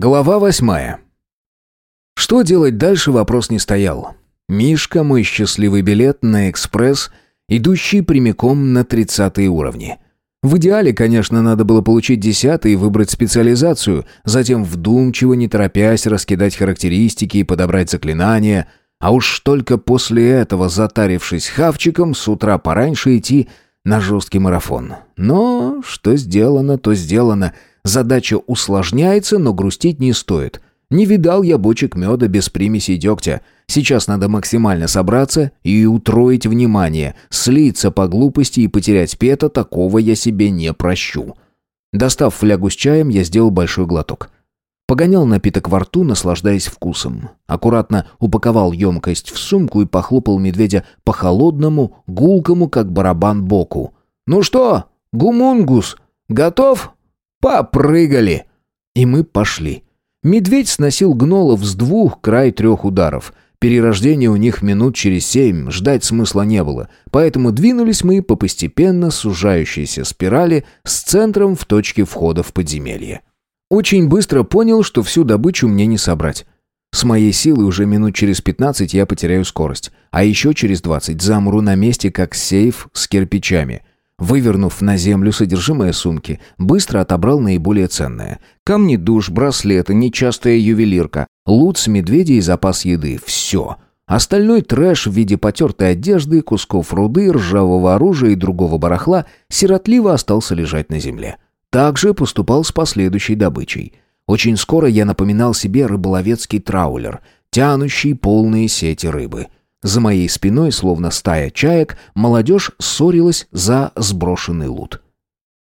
Глава восьмая. Что делать дальше, вопрос не стоял. Мишка – мой счастливый билет на экспресс, идущий прямиком на тридцатые уровни. В идеале, конечно, надо было получить десятый и выбрать специализацию, затем вдумчиво, не торопясь, раскидать характеристики и подобрать заклинания, а уж только после этого, затарившись хавчиком, с утра пораньше идти на жесткий марафон. Но что сделано, то сделано – Задача усложняется, но грустить не стоит. Не видал я бочек меда без примесей дегтя. Сейчас надо максимально собраться и утроить внимание. Слиться по глупости и потерять пета, такого я себе не прощу. Достав флягу с чаем, я сделал большой глоток. Погонял напиток во рту, наслаждаясь вкусом. Аккуратно упаковал емкость в сумку и похлопал медведя по холодному, гулкому, как барабан, боку. «Ну что, гумунгус, готов?» Попрыгали!» И мы пошли. Медведь сносил гнолов с двух, край трех ударов. Перерождение у них минут через семь, ждать смысла не было. Поэтому двинулись мы по постепенно сужающейся спирали с центром в точке входа в подземелье. Очень быстро понял, что всю добычу мне не собрать. С моей силой уже минут через пятнадцать я потеряю скорость, а еще через двадцать замру на месте, как сейф с кирпичами. Вывернув на землю содержимое сумки, быстро отобрал наиболее ценное. Камни душ, браслеты, нечастая ювелирка, лут с медведя и запас еды. Все. Остальной трэш в виде потертой одежды, кусков руды, ржавого оружия и другого барахла сиротливо остался лежать на земле. Так же поступал с последующей добычей. Очень скоро я напоминал себе рыболовецкий траулер, тянущий полные сети рыбы — за моей спиной, словно стая чаек, молодежь ссорилась за сброшенный лут.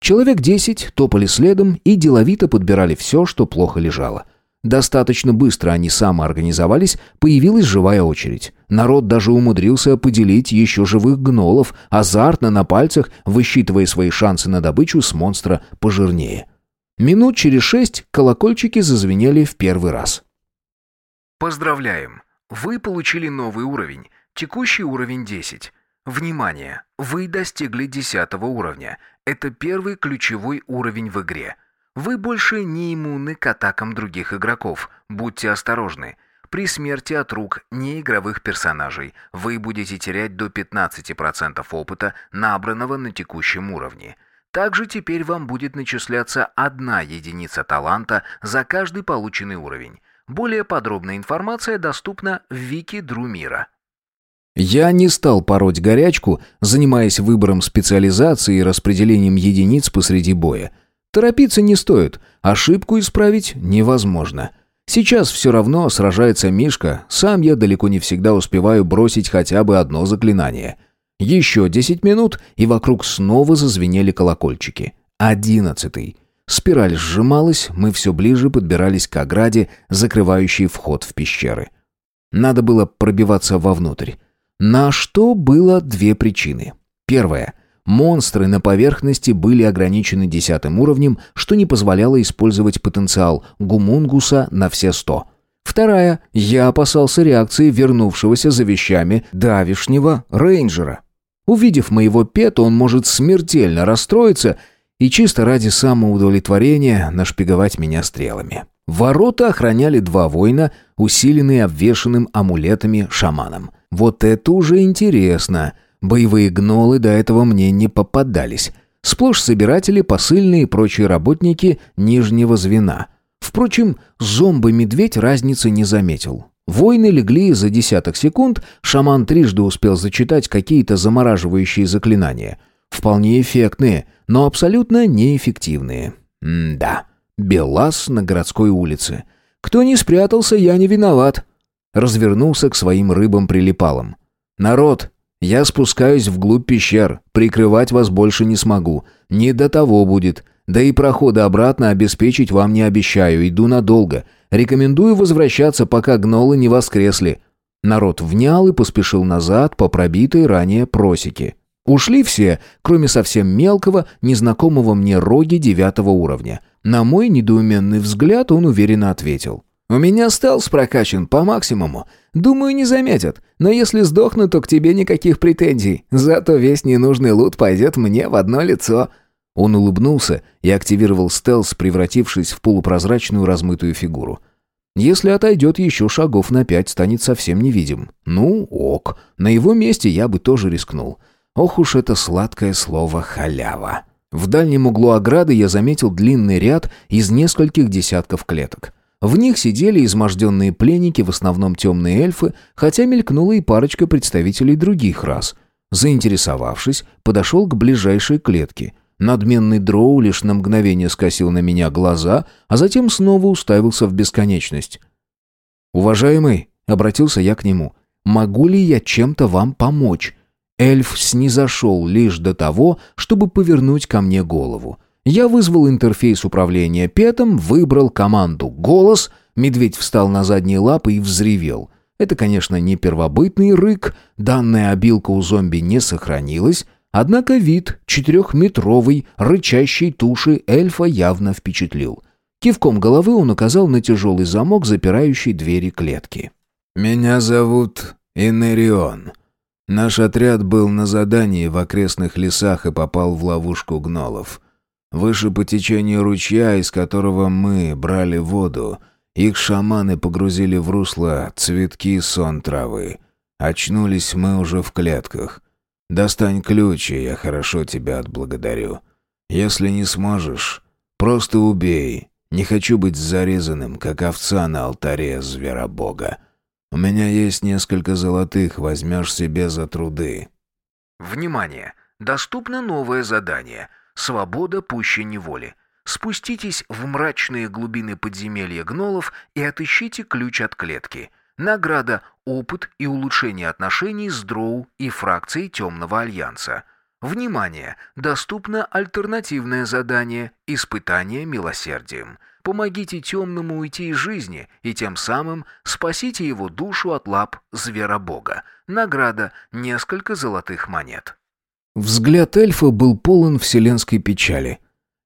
Человек десять топали следом и деловито подбирали все, что плохо лежало. Достаточно быстро они самоорганизовались, появилась живая очередь. Народ даже умудрился поделить еще живых гнолов, азартно на пальцах, высчитывая свои шансы на добычу с монстра пожирнее. Минут через шесть колокольчики зазвенели в первый раз. «Поздравляем! Вы получили новый уровень. Текущий уровень 10. Внимание! Вы достигли 10 уровня. Это первый ключевой уровень в игре. Вы больше не иммунны к атакам других игроков. Будьте осторожны. При смерти от рук неигровых персонажей вы будете терять до 15% опыта, набранного на текущем уровне. Также теперь вам будет начисляться одна единица таланта за каждый полученный уровень. Более подробная информация доступна в Вики Друмира. Я не стал пороть горячку, занимаясь выбором специализации и распределением единиц посреди боя. Торопиться не стоит, ошибку исправить невозможно. Сейчас все равно сражается Мишка, сам я далеко не всегда успеваю бросить хотя бы одно заклинание. Еще десять минут, и вокруг снова зазвенели колокольчики. Одиннадцатый. Спираль сжималась, мы все ближе подбирались к ограде, закрывающей вход в пещеры. Надо было пробиваться вовнутрь. На что было две причины. Первая. Монстры на поверхности были ограничены десятым уровнем, что не позволяло использовать потенциал гумунгуса на все сто. Вторая. Я опасался реакции вернувшегося за вещами давишнего рейнджера. Увидев моего пета, он может смертельно расстроиться и чисто ради самоудовлетворения нашпиговать меня стрелами. Ворота охраняли два воина, усиленные обвешанным амулетами шаманом. Вот это уже интересно. Боевые гнолы до этого мне не попадались. Сплошь собиратели, посыльные и прочие работники нижнего звена. Впрочем, зомбы-медведь разницы не заметил. Войны легли за десяток секунд, шаман трижды успел зачитать какие-то замораживающие заклинания. Вполне эффектные, но абсолютно неэффективные. М-да. Белас на городской улице. Кто не спрятался, я не виноват. Развернулся к своим рыбам-прилипалам. Народ, я спускаюсь вглубь пещер. Прикрывать вас больше не смогу. Не до того будет. Да и прохода обратно обеспечить вам не обещаю. Иду надолго. Рекомендую возвращаться, пока гнолы не воскресли. Народ внял и поспешил назад по пробитой ранее просеке. Ушли все, кроме совсем мелкого, незнакомого мне роги девятого уровня. На мой недоуменный взгляд он уверенно ответил. «У меня стелс прокачан по максимуму. Думаю, не заметят. Но если сдохну, то к тебе никаких претензий. Зато весь ненужный лут пойдет мне в одно лицо». Он улыбнулся и активировал стелс, превратившись в полупрозрачную размытую фигуру. Если отойдет еще шагов на пять, станет совсем невидим. Ну, ок. На его месте я бы тоже рискнул. Ох уж это сладкое слово «халява». В дальнем углу ограды я заметил длинный ряд из нескольких десятков клеток. В них сидели изможденные пленники, в основном темные эльфы, хотя мелькнула и парочка представителей других рас. Заинтересовавшись, подошел к ближайшей клетке. Надменный дроу лишь на мгновение скосил на меня глаза, а затем снова уставился в бесконечность. «Уважаемый», — обратился я к нему, — «могу ли я чем-то вам помочь?» Эльф снизошел лишь до того, чтобы повернуть ко мне голову. Я вызвал интерфейс управления петом, выбрал команду «Голос», медведь встал на задние лапы и взревел. Это, конечно, не первобытный рык, данная обилка у зомби не сохранилась, однако вид четырехметровой рычащей туши эльфа явно впечатлил. Кивком головы он указал на тяжелый замок, запирающий двери клетки. «Меня зовут Инерион», Наш отряд был на задании в окрестных лесах и попал в ловушку гнолов. Выше по течению ручья, из которого мы брали воду, их шаманы погрузили в русло цветки сон травы. Очнулись мы уже в клетках. Достань ключ, и я хорошо тебя отблагодарю. Если не сможешь, просто убей. Не хочу быть зарезанным, как овца на алтаре зверобога. У меня есть несколько золотых, возьмешь себе за труды». Внимание! Доступно новое задание «Свобода пуще неволи». Спуститесь в мрачные глубины подземелья гнолов и отыщите ключ от клетки. Награда – опыт и улучшение отношений с дроу и фракцией Темного Альянса. Внимание! Доступно альтернативное задание «Испытание милосердием». Помогите темному уйти из жизни и тем самым спасите его душу от лап зверобога. Награда – несколько золотых монет. Взгляд эльфа был полон вселенской печали.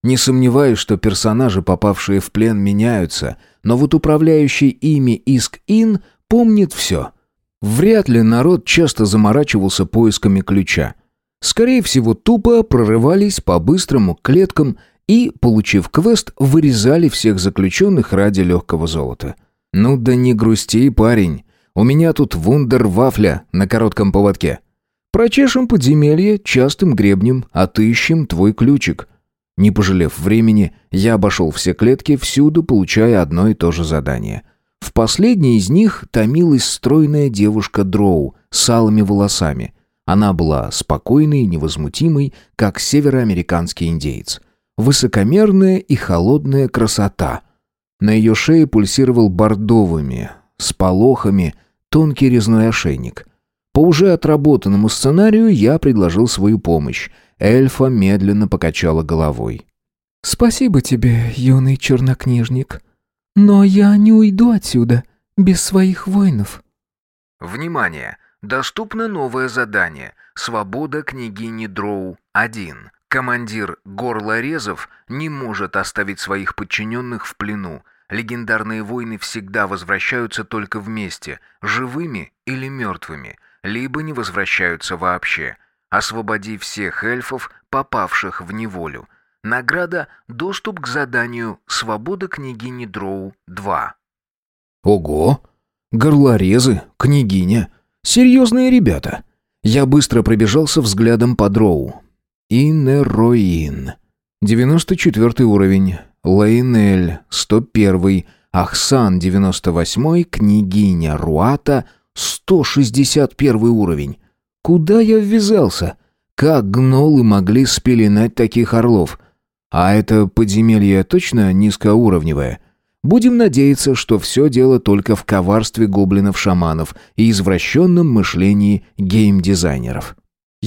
Не сомневаюсь, что персонажи, попавшие в плен, меняются, но вот управляющий ими Иск-Ин помнит все. Вряд ли народ часто заморачивался поисками ключа. Скорее всего, тупо прорывались по быстрому клеткам и, получив квест, вырезали всех заключенных ради легкого золота. «Ну да не грусти, парень. У меня тут вундер-вафля на коротком поводке. Прочешем подземелье частым гребнем, отыщем твой ключик». Не пожалев времени, я обошел все клетки, всюду получая одно и то же задание. В последней из них томилась стройная девушка Дроу с алыми волосами. Она была спокойной и невозмутимой, как североамериканский индеец. Высокомерная и холодная красота. На ее шее пульсировал бордовыми, с полохами, тонкий резной ошейник. По уже отработанному сценарию я предложил свою помощь. Эльфа медленно покачала головой. «Спасибо тебе, юный чернокнижник. Но я не уйду отсюда без своих воинов». Внимание! Доступно новое задание «Свобода княгини Дроу-1». Командир Горлорезов не может оставить своих подчиненных в плену. Легендарные войны всегда возвращаются только вместе, живыми или мертвыми, либо не возвращаются вообще. Освободи всех эльфов, попавших в неволю. Награда – доступ к заданию «Свобода княгини Дроу-2». Ого! Горлорезы, княгиня. Серьезные ребята. Я быстро пробежался взглядом по Дроу. Инероин. 94 уровень. Лейнель, 101. Ахсан, 98. Княгиня Руата, 161 уровень. Куда я ввязался? Как гнолы могли спеленать таких орлов? А это подземелье точно низкоуровневое? Будем надеяться, что все дело только в коварстве гоблинов-шаманов и извращенном мышлении геймдизайнеров.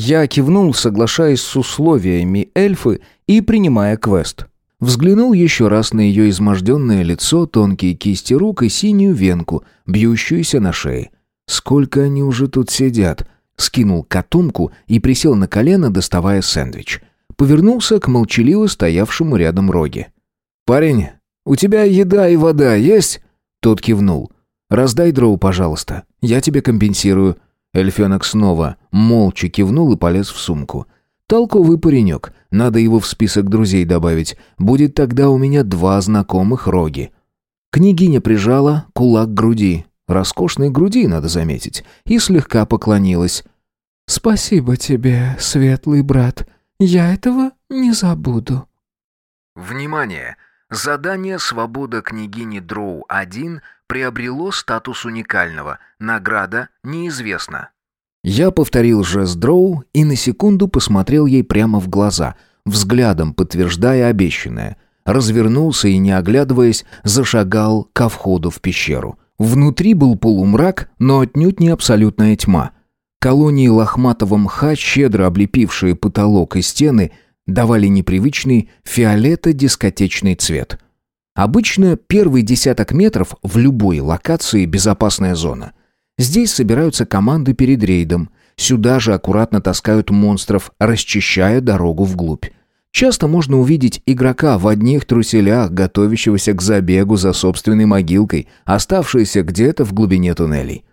Я кивнул, соглашаясь с условиями эльфы и принимая квест. Взглянул еще раз на ее изможденное лицо, тонкие кисти рук и синюю венку, бьющуюся на шее. «Сколько они уже тут сидят?» Скинул котомку и присел на колено, доставая сэндвич. Повернулся к молчаливо стоявшему рядом Роге. «Парень, у тебя еда и вода есть?» Тот кивнул. «Раздай дроу, пожалуйста. Я тебе компенсирую. Эльфенок снова молча кивнул и полез в сумку. Толковый паренек. Надо его в список друзей добавить. Будет тогда у меня два знакомых роги. Княгиня прижала кулак к груди. Роскошной груди, надо заметить. И слегка поклонилась. «Спасибо тебе, светлый брат. Я этого не забуду». Внимание! Задание «Свобода княгини Дроу-1» приобрело статус уникального. Награда неизвестна. Я повторил жест Дроу и на секунду посмотрел ей прямо в глаза, взглядом подтверждая обещанное. Развернулся и, не оглядываясь, зашагал ко входу в пещеру. Внутри был полумрак, но отнюдь не абсолютная тьма. Колонии лохматого мха, щедро облепившие потолок и стены, давали непривычный фиолето-дискотечный цвет. Обычно первый десяток метров в любой локации безопасная зона. Здесь собираются команды перед рейдом. Сюда же аккуратно таскают монстров, расчищая дорогу вглубь. Часто можно увидеть игрока в одних труселях, готовящегося к забегу за собственной могилкой, оставшейся где-то в глубине туннелей.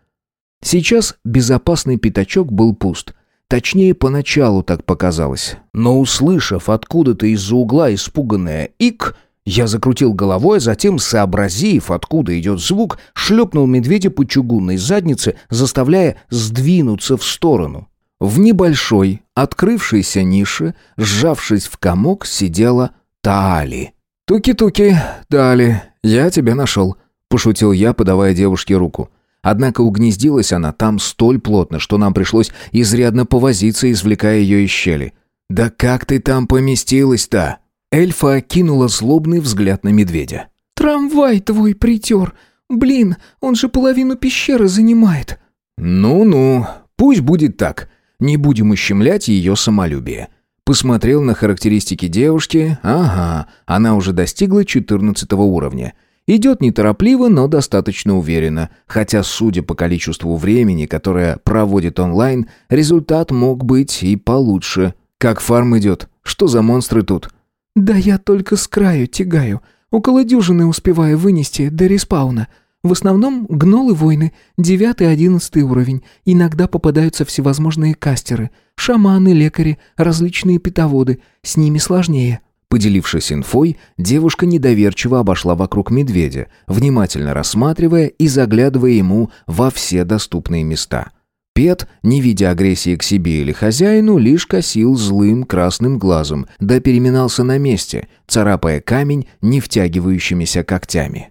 Сейчас безопасный пятачок был пуст. Точнее, поначалу так показалось. Но услышав откуда-то из-за угла испуганное «ик», я закрутил головой, а затем, сообразив, откуда идет звук, шлепнул медведя по чугунной заднице, заставляя сдвинуться в сторону. В небольшой, открывшейся нише, сжавшись в комок, сидела Таали. «Туки-туки, Таали, я тебя нашел», — пошутил я, подавая девушке руку. Однако угнездилась она там столь плотно, что нам пришлось изрядно повозиться, извлекая ее из щели. «Да как ты там поместилась-то?» Эльфа кинула злобный взгляд на медведя. «Трамвай твой притер. Блин, он же половину пещеры занимает». «Ну-ну, пусть будет так. Не будем ущемлять ее самолюбие». Посмотрел на характеристики девушки. Ага, она уже достигла 14 уровня. Идет неторопливо, но достаточно уверенно, хотя, судя по количеству времени, которое проводит онлайн, результат мог быть и получше. Как фарм идет? Что за монстры тут? «Да я только с краю тягаю. Около дюжины успеваю вынести до респауна. В основном гнолы войны, девятый, одиннадцатый уровень. Иногда попадаются всевозможные кастеры, шаманы, лекари, различные питоводы. С ними сложнее». Поделившись инфой, девушка недоверчиво обошла вокруг медведя, внимательно рассматривая и заглядывая ему во все доступные места. Пет, не видя агрессии к себе или хозяину, лишь косил злым красным глазом, да переминался на месте, царапая камень не втягивающимися когтями.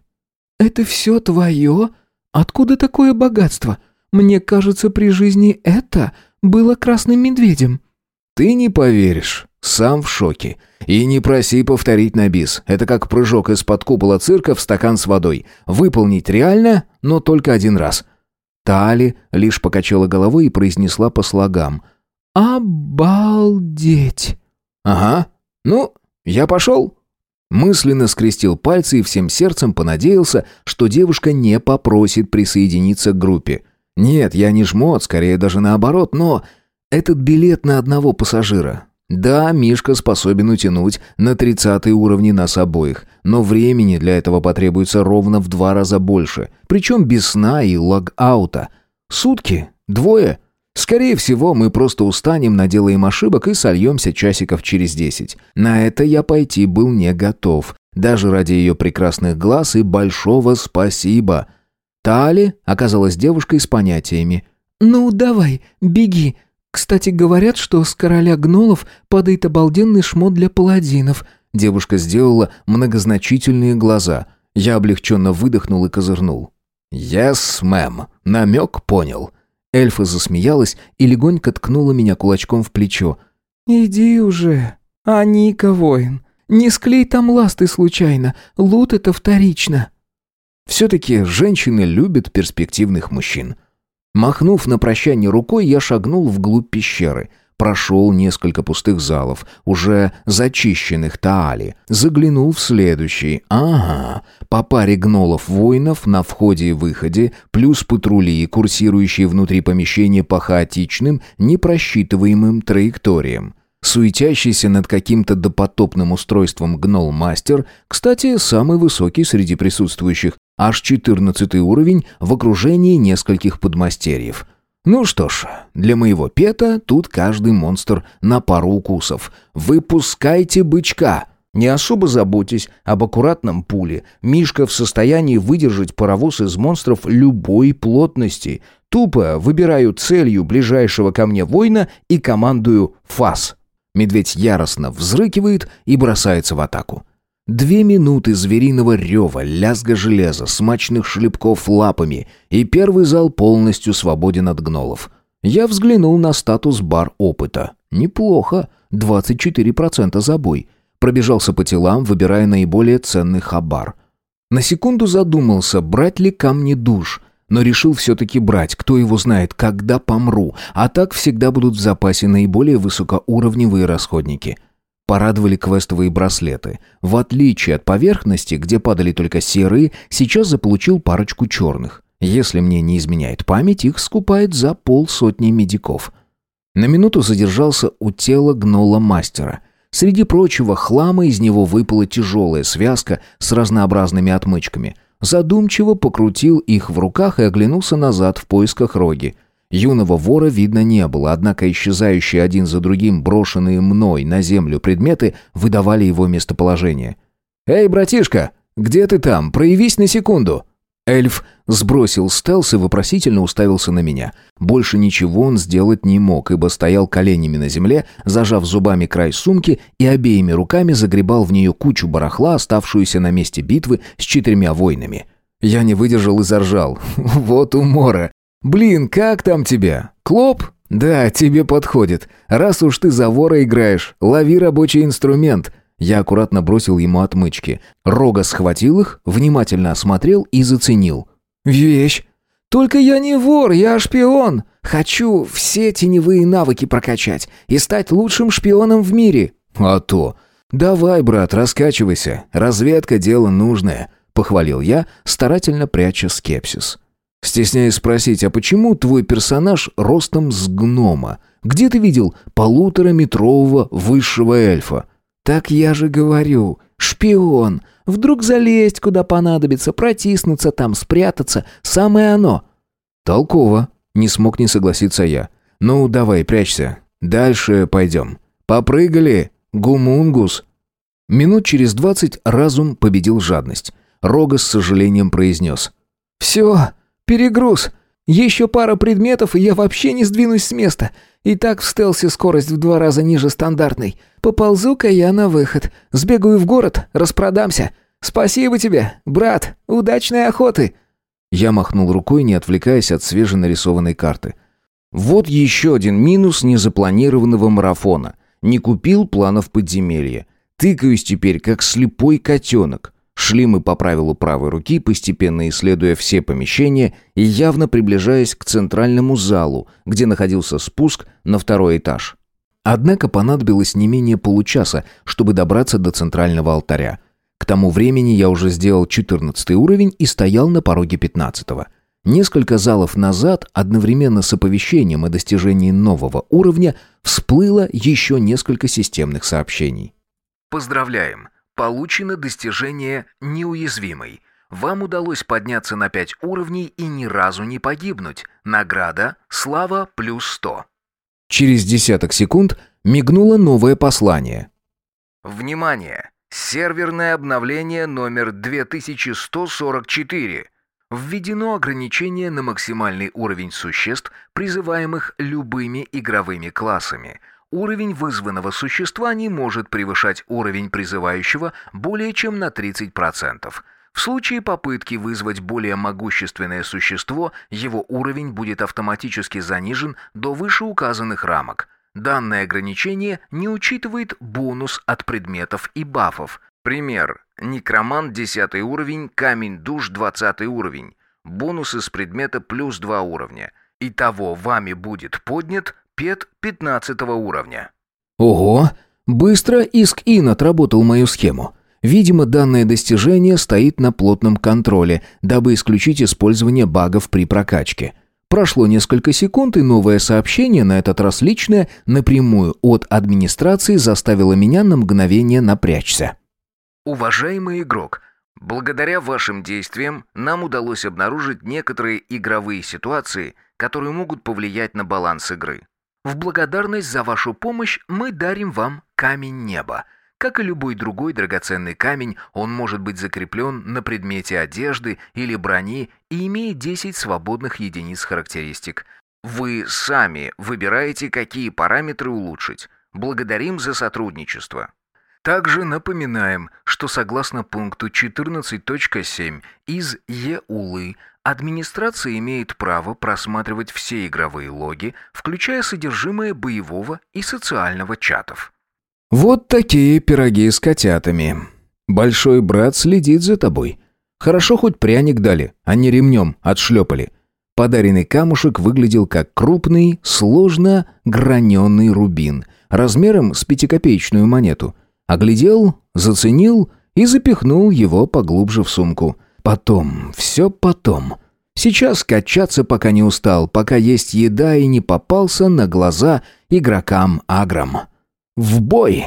«Это все твое? Откуда такое богатство? Мне кажется, при жизни это было красным медведем». «Ты не поверишь, сам в шоке. И не проси повторить на бис. Это как прыжок из-под купола цирка в стакан с водой. Выполнить реально, но только один раз». Тали лишь покачала головой и произнесла по слогам. «Обалдеть!» «Ага. Ну, я пошел». Мысленно скрестил пальцы и всем сердцем понадеялся, что девушка не попросит присоединиться к группе. Нет, я не жмот, скорее даже наоборот, но этот билет на одного пассажира. Да, Мишка способен утянуть на 30 уровне нас обоих, но времени для этого потребуется ровно в два раза больше, причем без сна и лог-аута. Сутки? Двое? Скорее всего, мы просто устанем, наделаем ошибок и сольемся часиков через десять. На это я пойти был не готов, даже ради ее прекрасных глаз и большого спасибо. Тали оказалась девушкой с понятиями. «Ну, давай, беги, кстати, говорят, что с короля гнолов падает обалденный шмот для паладинов. Девушка сделала многозначительные глаза. Я облегченно выдохнул и козырнул. «Yes, мэм. Намек понял». Эльфа засмеялась и легонько ткнула меня кулачком в плечо. «Иди уже, Аника воин. Не склей там ласты случайно. Лут это вторично». Все-таки женщины любят перспективных мужчин. Махнув на прощание рукой, я шагнул вглубь пещеры. Прошел несколько пустых залов, уже зачищенных Таали. Заглянул в следующий. Ага, по паре гнолов-воинов на входе и выходе, плюс патрули, курсирующие внутри помещения по хаотичным, непросчитываемым траекториям. Суетящийся над каким-то допотопным устройством гнол-мастер, кстати, самый высокий среди присутствующих, аж 14 уровень в окружении нескольких подмастерьев. Ну что ж, для моего пета тут каждый монстр на пару укусов. Выпускайте бычка. Не особо заботьтесь об аккуратном пуле. Мишка в состоянии выдержать паровоз из монстров любой плотности. Тупо выбираю целью ближайшего ко мне воина и командую «фас». Медведь яростно взрыкивает и бросается в атаку. Две минуты звериного рева, лязга железа, смачных шлепков лапами, и первый зал полностью свободен от гнолов. Я взглянул на статус бар опыта. Неплохо, 24% забой. Пробежался по телам, выбирая наиболее ценный хабар. На секунду задумался, брать ли камни душ, но решил все-таки брать, кто его знает, когда помру, а так всегда будут в запасе наиболее высокоуровневые расходники – Порадовали квестовые браслеты. В отличие от поверхности, где падали только серые, сейчас заполучил парочку черных. Если мне не изменяет память, их скупает за полсотни медиков. На минуту задержался у тела гнола мастера. Среди прочего хлама из него выпала тяжелая связка с разнообразными отмычками. Задумчиво покрутил их в руках и оглянулся назад в поисках роги. Юного вора видно не было, однако исчезающие один за другим брошенные мной на землю предметы выдавали его местоположение. «Эй, братишка, где ты там? Проявись на секунду!» Эльф сбросил стелс и вопросительно уставился на меня. Больше ничего он сделать не мог, ибо стоял коленями на земле, зажав зубами край сумки и обеими руками загребал в нее кучу барахла, оставшуюся на месте битвы с четырьмя воинами. Я не выдержал и заржал. «Вот умора! «Блин, как там тебя? Клоп?» «Да, тебе подходит. Раз уж ты за вора играешь, лови рабочий инструмент». Я аккуратно бросил ему отмычки. Рога схватил их, внимательно осмотрел и заценил. «Вещь! Только я не вор, я шпион! Хочу все теневые навыки прокачать и стать лучшим шпионом в мире!» «А то! Давай, брат, раскачивайся. Разведка — дело нужное», — похвалил я, старательно пряча скепсис. Стесняюсь спросить, а почему твой персонаж ростом с гнома? Где ты видел полутораметрового высшего эльфа? Так я же говорю, шпион. Вдруг залезть куда понадобится, протиснуться там, спрятаться. Самое оно. Толково. Не смог не согласиться я. Ну, давай, прячься. Дальше пойдем. Попрыгали, гумунгус. Минут через двадцать разум победил жадность. Рога с сожалением произнес. «Все, Перегруз. Еще пара предметов, и я вообще не сдвинусь с места. И так в стелсе скорость в два раза ниже стандартной. Поползу-ка я на выход. Сбегаю в город, распродамся. Спасибо тебе, брат. Удачной охоты. Я махнул рукой, не отвлекаясь от свеженарисованной карты. Вот еще один минус незапланированного марафона. Не купил планов подземелья. Тыкаюсь теперь, как слепой котенок. Шли мы по правилу правой руки, постепенно исследуя все помещения и явно приближаясь к центральному залу, где находился спуск на второй этаж. Однако понадобилось не менее получаса, чтобы добраться до центрального алтаря. К тому времени я уже сделал 14 уровень и стоял на пороге 15 -го. Несколько залов назад, одновременно с оповещением о достижении нового уровня, всплыло еще несколько системных сообщений. «Поздравляем! Получено достижение «Неуязвимый». Вам удалось подняться на 5 уровней и ни разу не погибнуть. Награда «Слава плюс 100». Через десяток секунд мигнуло новое послание. Внимание! Серверное обновление номер 2144. Введено ограничение на максимальный уровень существ, призываемых любыми игровыми классами – Уровень вызванного существа не может превышать уровень призывающего более чем на 30%. В случае попытки вызвать более могущественное существо, его уровень будет автоматически занижен до вышеуказанных рамок. Данное ограничение не учитывает бонус от предметов и бафов. Пример. Некромант 10 уровень, камень душ 20 уровень. Бонусы с предмета плюс 2 уровня. Итого вами будет поднят Пет 15 уровня. Ого! Быстро Иск-Ин отработал мою схему. Видимо, данное достижение стоит на плотном контроле, дабы исключить использование багов при прокачке. Прошло несколько секунд, и новое сообщение, на этот раз личное, напрямую от администрации заставило меня на мгновение напрячься. Уважаемый игрок, благодаря вашим действиям нам удалось обнаружить некоторые игровые ситуации, которые могут повлиять на баланс игры. В благодарность за вашу помощь мы дарим вам камень неба. Как и любой другой драгоценный камень, он может быть закреплен на предмете одежды или брони и имеет 10 свободных единиц характеристик. Вы сами выбираете, какие параметры улучшить. Благодарим за сотрудничество. Также напоминаем, что согласно пункту 14.7 из ЕУЛы администрация имеет право просматривать все игровые логи, включая содержимое боевого и социального чатов. Вот такие пироги с котятами. Большой брат следит за тобой. Хорошо хоть пряник дали, а не ремнем отшлепали. Подаренный камушек выглядел как крупный, сложно граненый рубин, размером с пятикопеечную монету – Оглядел, заценил и запихнул его поглубже в сумку. Потом, все потом. Сейчас качаться пока не устал, пока есть еда и не попался на глаза игрокам агром. В бой!